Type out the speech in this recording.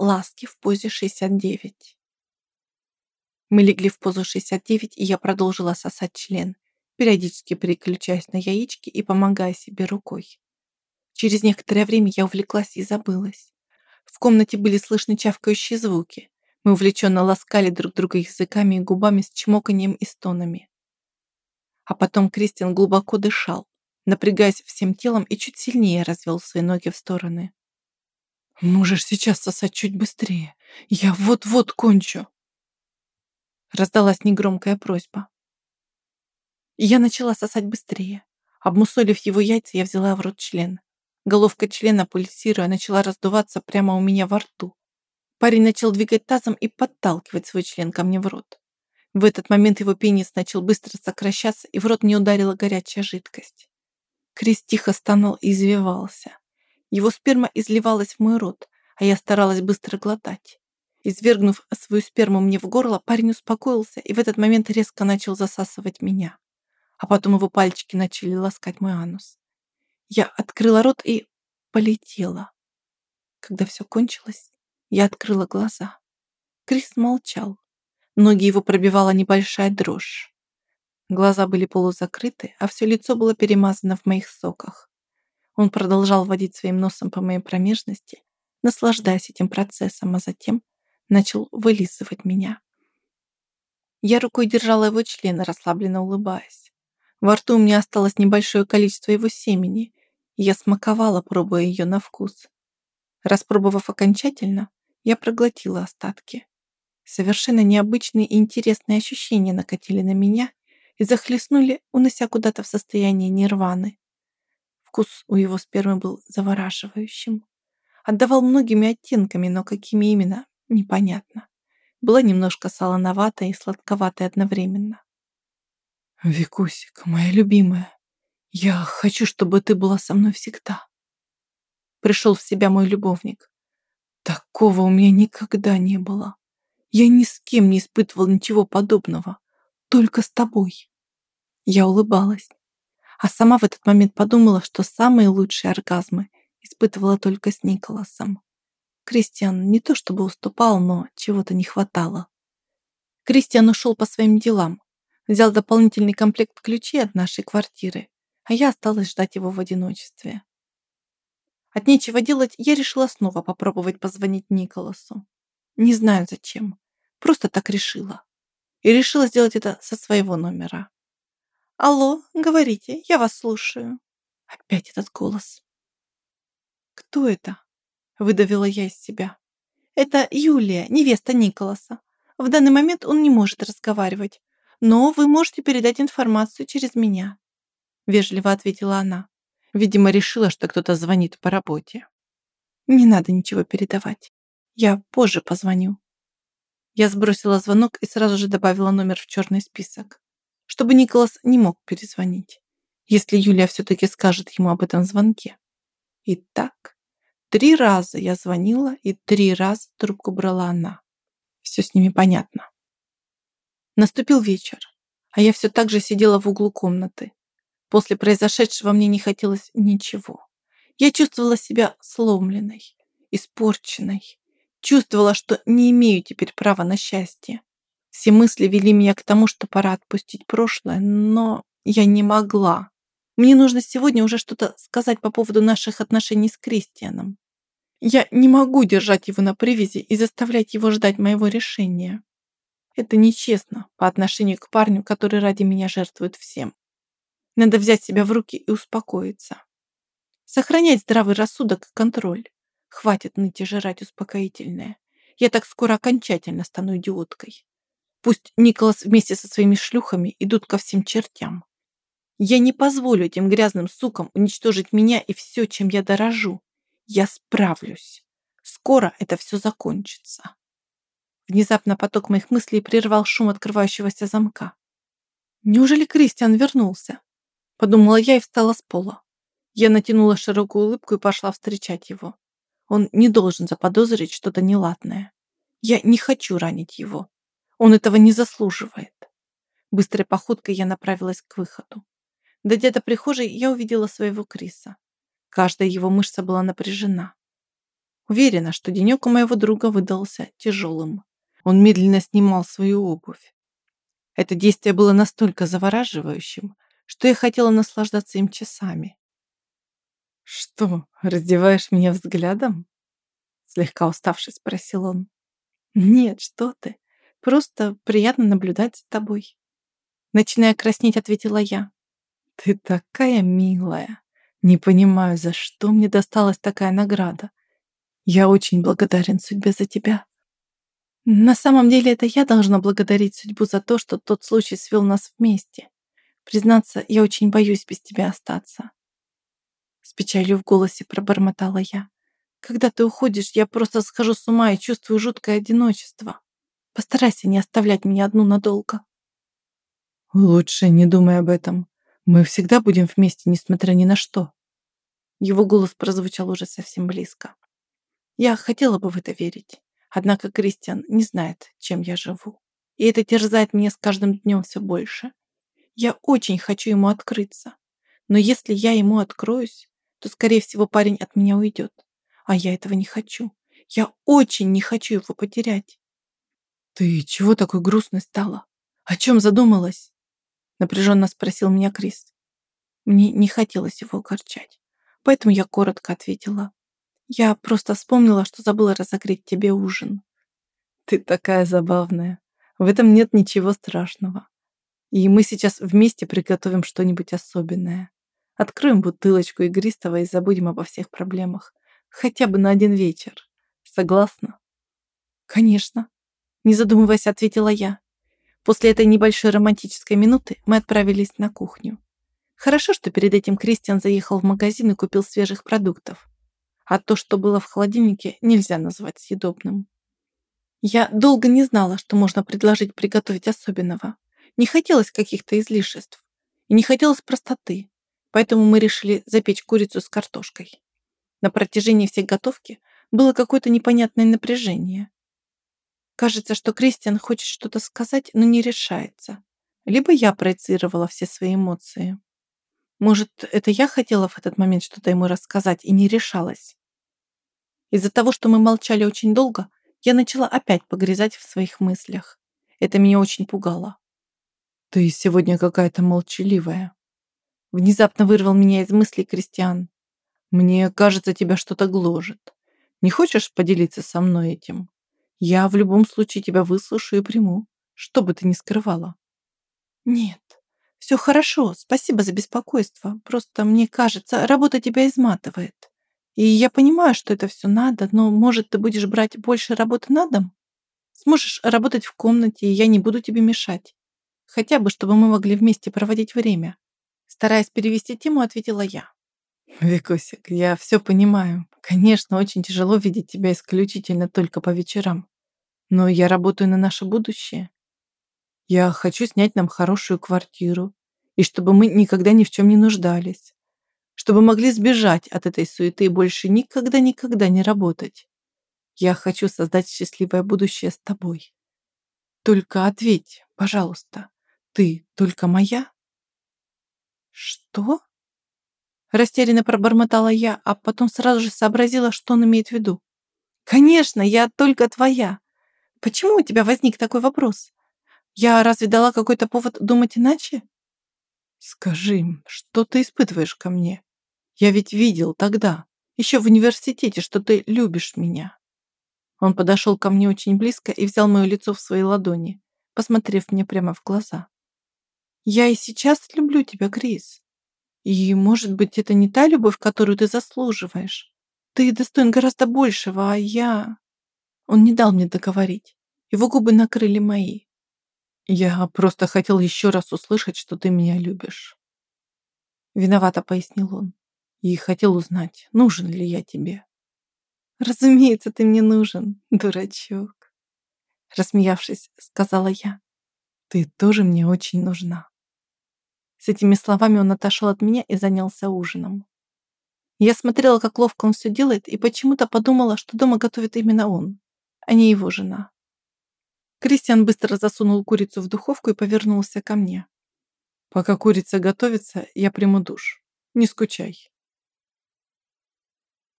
ласки в позе 69. Мы легли в позу 69, и я продолжила сосать член, периодически переключаясь на яички и помогая себе рукой. Через некоторое время я увлеклась и забылась. В комнате были слышны чавкающие звуки. Мы увлеченно ласкали друг друга языками и губами с чмоканием и стонами. А потом Кристиан глубоко дышал, напрягаясь всем телом и чуть сильнее развел свои ноги в стороны. «Можешь сейчас сосать чуть быстрее. Я вот-вот кончу!» Раздалась негромкая просьба. Я начала сосать быстрее. Обмусолив его яйца, я взяла в рот член. Головка члена, пульсируя, начала раздуваться прямо у меня во рту. Парень начал двигать тазом и подталкивать свой член ко мне в рот. В этот момент его пенис начал быстро сокращаться, и в рот мне ударила горячая жидкость. Крис тихо стонал и извивался. Его сперма изливалась в мой рот, а я старалась быстро глотать. Извергнув свою сперму мне в горло, парень успокоился и в этот момент резко начал засасывать меня. А потом его пальчики начали ласкать мой анус. Я открыла рот и полетела. Когда все кончилось, я открыла глаза. Крис молчал. Ноги его пробивала небольшая дрожь. Глаза были полузакрыты, а все лицо было перемазано в моих соках. Он продолжал водить своим носом по моей промежности, наслаждаясь этим процессом, а затем начал вылизывать меня. Я рукой держала его член, расслабленно улыбаясь. Во рту у меня осталось небольшое количество его семени, и я смаковала, пробуя ее на вкус. Распробовав окончательно, я проглотила остатки. Совершенно необычные и интересные ощущения накатили на меня и захлестнули, унося куда-то в состояние нирваны. Вкус у его спермы был завораживающим. Отдавал многими оттенками, но какими именно, непонятно. Была немножко солоноватая и сладковатая одновременно. «Викусик, моя любимая, я хочу, чтобы ты была со мной всегда». Пришел в себя мой любовник. Такого у меня никогда не было. Я ни с кем не испытывал ничего подобного. Только с тобой. Я улыбалась. А сама в этот момент подумала, что самые лучшие оргазмы испытывала только с Николасом. Кристиан не то чтобы уступал, но чего-то не хватало. Кристиан ушел по своим делам, взял дополнительный комплект ключей от нашей квартиры, а я осталась ждать его в одиночестве. От нечего делать я решила снова попробовать позвонить Николасу. Не знаю зачем, просто так решила. И решила сделать это со своего номера. «Алло, говорите, я вас слушаю». Опять этот голос. «Кто это?» выдавила я из себя. Это Юлия, невеста Николаса. В данный момент он не может разговаривать, но вы можете передать информацию через меня. Вежливо ответила она. Видимо, решила, что кто-то звонит по работе. Не надо ничего передавать. Я позже позвоню. Я сбросила звонок и сразу же добавила номер в черный список, чтобы Николас не мог перезвонить, если Юлия все-таки скажет ему об этом звонке. Итак, Три раза я звонила, и три раза трубку брала она. Все с ними понятно. Наступил вечер, а я все так же сидела в углу комнаты. После произошедшего мне не хотелось ничего. Я чувствовала себя сломленной, испорченной. Чувствовала, что не имею теперь права на счастье. Все мысли вели меня к тому, что пора отпустить прошлое, но я не могла. Мне нужно сегодня уже что-то сказать по поводу наших отношений с Кристианом. Я не могу держать его на привязи и заставлять его ждать моего решения. Это нечестно по отношению к парню, который ради меня жертвует всем. Надо взять себя в руки и успокоиться. Сохранять здравый рассудок и контроль. Хватит ныть и жрать успокоительное. Я так скоро окончательно стану идиоткой. Пусть Николас вместе со своими шлюхами идут ко всем чертям. Я не позволю этим грязным сукам уничтожить меня и все, чем я дорожу. Я справлюсь. Скоро это все закончится. Внезапно поток моих мыслей прервал шум открывающегося замка. Неужели Кристиан вернулся? Подумала я и встала с пола. Я натянула широкую улыбку и пошла встречать его. Он не должен заподозрить что-то неладное. Я не хочу ранить его. Он этого не заслуживает. Быстрой походкой я направилась к выходу. Дойдя до прихожей, я увидела своего Криса. Каждая его мышца была напряжена. Уверена, что денек у моего друга выдался тяжелым. Он медленно снимал свою обувь. Это действие было настолько завораживающим, что я хотела наслаждаться им часами. «Что, раздеваешь меня взглядом?» Слегка уставший спросил он. «Нет, что ты. Просто приятно наблюдать за тобой». Начиная краснеть, ответила я. «Ты такая милая. Не понимаю, за что мне досталась такая награда. Я очень благодарен судьбе за тебя». На самом деле это я должна благодарить судьбу за то, что тот случай свел нас вместе. Признаться, я очень боюсь без тебя остаться. С печалью в голосе пробормотала я. Когда ты уходишь, я просто схожу с ума и чувствую жуткое одиночество. Постарайся не оставлять меня одну надолго. Лучше не думай об этом. Мы всегда будем вместе, несмотря ни на что. Его голос прозвучал уже совсем близко. Я хотела бы в это верить. Однако Кристиан не знает, чем я живу. И это терзает меня с каждым днем все больше. Я очень хочу ему открыться. Но если я ему откроюсь, то, скорее всего, парень от меня уйдет. А я этого не хочу. Я очень не хочу его потерять. Ты чего такой грустной стала? О чем задумалась? Напряженно спросил меня Крис. Мне не хотелось его огорчать, поэтому я коротко ответила. Я просто вспомнила, что забыла разогреть тебе ужин. Ты такая забавная. В этом нет ничего страшного. И мы сейчас вместе приготовим что-нибудь особенное. Откроем бутылочку игристого и забудем обо всех проблемах. Хотя бы на один вечер. Согласна? Конечно. Не задумываясь, ответила я. После этой небольшой романтической минуты мы отправились на кухню. Хорошо, что перед этим Кристиан заехал в магазин и купил свежих продуктов а то, что было в холодильнике, нельзя назвать съедобным. Я долго не знала, что можно предложить приготовить особенного. Не хотелось каких-то излишеств. И не хотелось простоты. Поэтому мы решили запечь курицу с картошкой. На протяжении всей готовки было какое-то непонятное напряжение. Кажется, что Кристиан хочет что-то сказать, но не решается. Либо я проецировала все свои эмоции. Может, это я хотела в этот момент что-то ему рассказать и не решалась. Из-за того, что мы молчали очень долго, я начала опять погрязать в своих мыслях. Это меня очень пугало. «Ты сегодня какая-то молчаливая». Внезапно вырвал меня из мыслей Кристиан. «Мне кажется, тебя что-то гложет. Не хочешь поделиться со мной этим? Я в любом случае тебя выслушаю и приму, что бы ты ни скрывала». «Нет, все хорошо, спасибо за беспокойство. Просто мне кажется, работа тебя изматывает». И я понимаю, что это все надо, но, может, ты будешь брать больше работы на дом? Сможешь работать в комнате, и я не буду тебе мешать. Хотя бы, чтобы мы могли вместе проводить время. Стараясь перевести тему, ответила я. Викусик, я все понимаю. Конечно, очень тяжело видеть тебя исключительно только по вечерам. Но я работаю на наше будущее. Я хочу снять нам хорошую квартиру, и чтобы мы никогда ни в чем не нуждались чтобы могли сбежать от этой суеты и больше никогда-никогда не работать. Я хочу создать счастливое будущее с тобой. Только ответь, пожалуйста, ты только моя? Что? Растерянно пробормотала я, а потом сразу же сообразила, что он имеет в виду. Конечно, я только твоя. Почему у тебя возник такой вопрос? Я разве дала какой-то повод думать иначе? Скажи, что ты испытываешь ко мне? Я ведь видел тогда, еще в университете, что ты любишь меня. Он подошел ко мне очень близко и взял мое лицо в свои ладони, посмотрев мне прямо в глаза. Я и сейчас люблю тебя, Крис. И, может быть, это не та любовь, которую ты заслуживаешь. Ты достоин гораздо большего, а я... Он не дал мне договорить. Его губы накрыли мои. Я просто хотел еще раз услышать, что ты меня любишь. Виновато пояснил он и хотел узнать, нужен ли я тебе. «Разумеется, ты мне нужен, дурачок», рассмеявшись, сказала я. «Ты тоже мне очень нужна». С этими словами он отошел от меня и занялся ужином. Я смотрела, как ловко он все делает, и почему-то подумала, что дома готовит именно он, а не его жена. Кристиан быстро засунул курицу в духовку и повернулся ко мне. «Пока курица готовится, я приму душ. Не скучай».